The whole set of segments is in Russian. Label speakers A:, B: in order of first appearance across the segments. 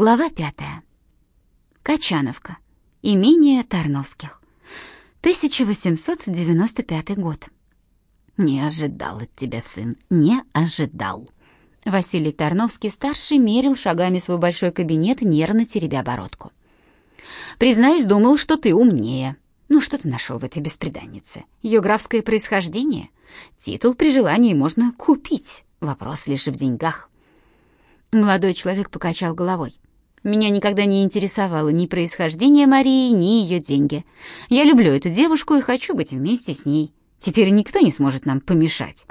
A: Глава пятая. Качановка. Имение Тарновских. 1895 год.
B: Не ожидал от тебя, сын, не ожидал.
A: Василий Тарновский-старший мерил шагами свой большой кабинет, нервно теребя бородку.
B: Признаюсь, думал, что ты умнее. Ну, что ты нашел в этой бесприданнице? Ее графское происхождение? Титул при желании можно купить. Вопрос лишь в деньгах.
A: Молодой человек покачал головой. Меня никогда не интересовало ни происхождение Марии, ни ее деньги. Я люблю эту девушку и хочу быть вместе с ней. Теперь никто не сможет нам помешать.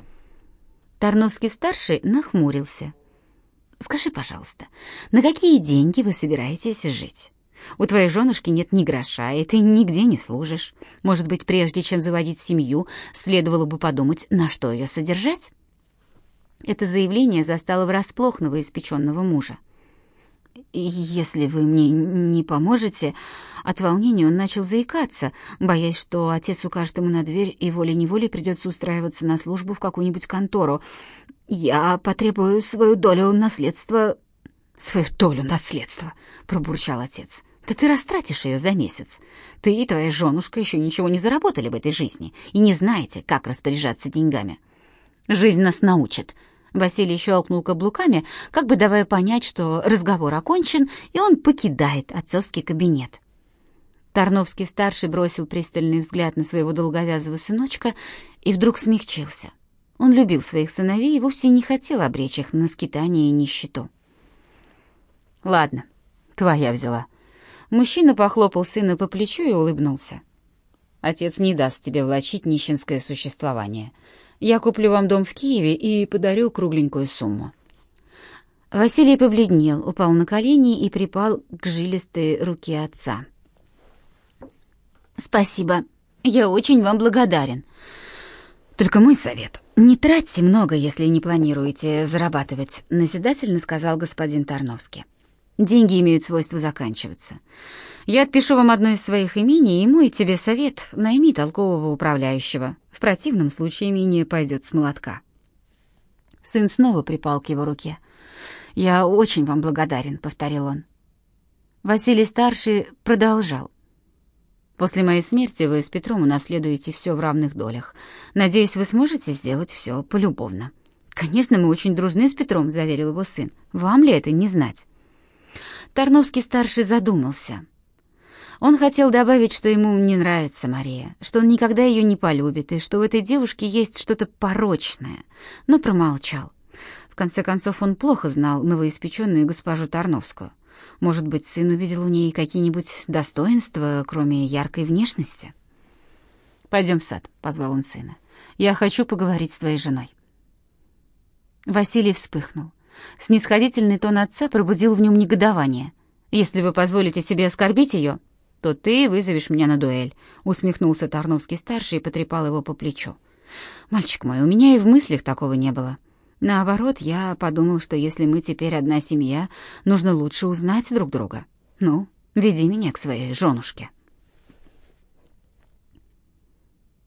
A: Тарновский-старший нахмурился. «Скажи, пожалуйста, на какие деньги вы собираетесь жить? У твоей женушки нет ни гроша, и ты нигде не служишь. Может быть, прежде чем заводить семью, следовало бы подумать, на что ее содержать?» Это заявление застало врасплох новоиспеченного мужа.
B: «Если вы мне не поможете...» От волнения он начал заикаться, боясь, что отец укажет ему на дверь, и волей-неволей придется устраиваться на службу в какую-нибудь контору. «Я потребую свою долю наследства...» «Свою долю наследства», — пробурчал отец. «Да ты растратишь ее за месяц. Ты и твоя женушка еще ничего не заработали в этой жизни и не знаете, как распоряжаться деньгами. Жизнь нас научит», Василий щелкнул каблуками, как бы давая понять, что разговор окончен, и он покидает отцовский кабинет. Тарновский-старший бросил пристальный взгляд на своего долговязого сыночка и вдруг смягчился. Он любил своих сыновей и вовсе не хотел обречь их на скитание и нищету. «Ладно, твоя взяла». Мужчина похлопал сына по плечу и улыбнулся. «Отец не даст тебе влачить нищенское существование. Я куплю вам дом в Киеве и подарю кругленькую сумму». Василий побледнел, упал на колени и припал к жилистой руке отца. «Спасибо. Я очень вам благодарен. Только мой совет — не тратьте много, если не планируете зарабатывать», — назидательно сказал господин Тарновский. «Деньги имеют свойство заканчиваться. Я отпишу вам одно из своих имений, и мой тебе совет — найми толкового управляющего. В противном случае имение пойдет с молотка». Сын снова припал к его руке. «Я очень вам благодарен», — повторил он. Василий-старший продолжал. После моей смерти вы с Петром унаследуете все в равных долях. Надеюсь, вы сможете сделать все полюбовно». «Конечно, мы очень дружны с Петром», — заверил его сын. «Вам ли это не знать?» Тарновский-старший задумался. Он хотел добавить, что ему не нравится Мария, что он никогда ее не полюбит, и что в этой девушке есть что-то порочное, но промолчал. В конце концов, он плохо знал новоиспеченную госпожу Тарновскую. Может быть, сын увидел у ней какие-нибудь достоинства, кроме яркой внешности? «Пойдем в сад», — позвал он сына. «Я хочу поговорить с твоей женой». Василий вспыхнул. Снисходительный тон отца пробудил в нем негодование. «Если вы позволите себе оскорбить ее, то ты вызовешь меня на дуэль», — усмехнулся Тарновский-старший и потрепал его по плечу. «Мальчик мой, у меня и в мыслях такого не было. Наоборот, я подумал, что если мы теперь одна семья, нужно лучше узнать друг друга. Ну, веди меня к своей женушке.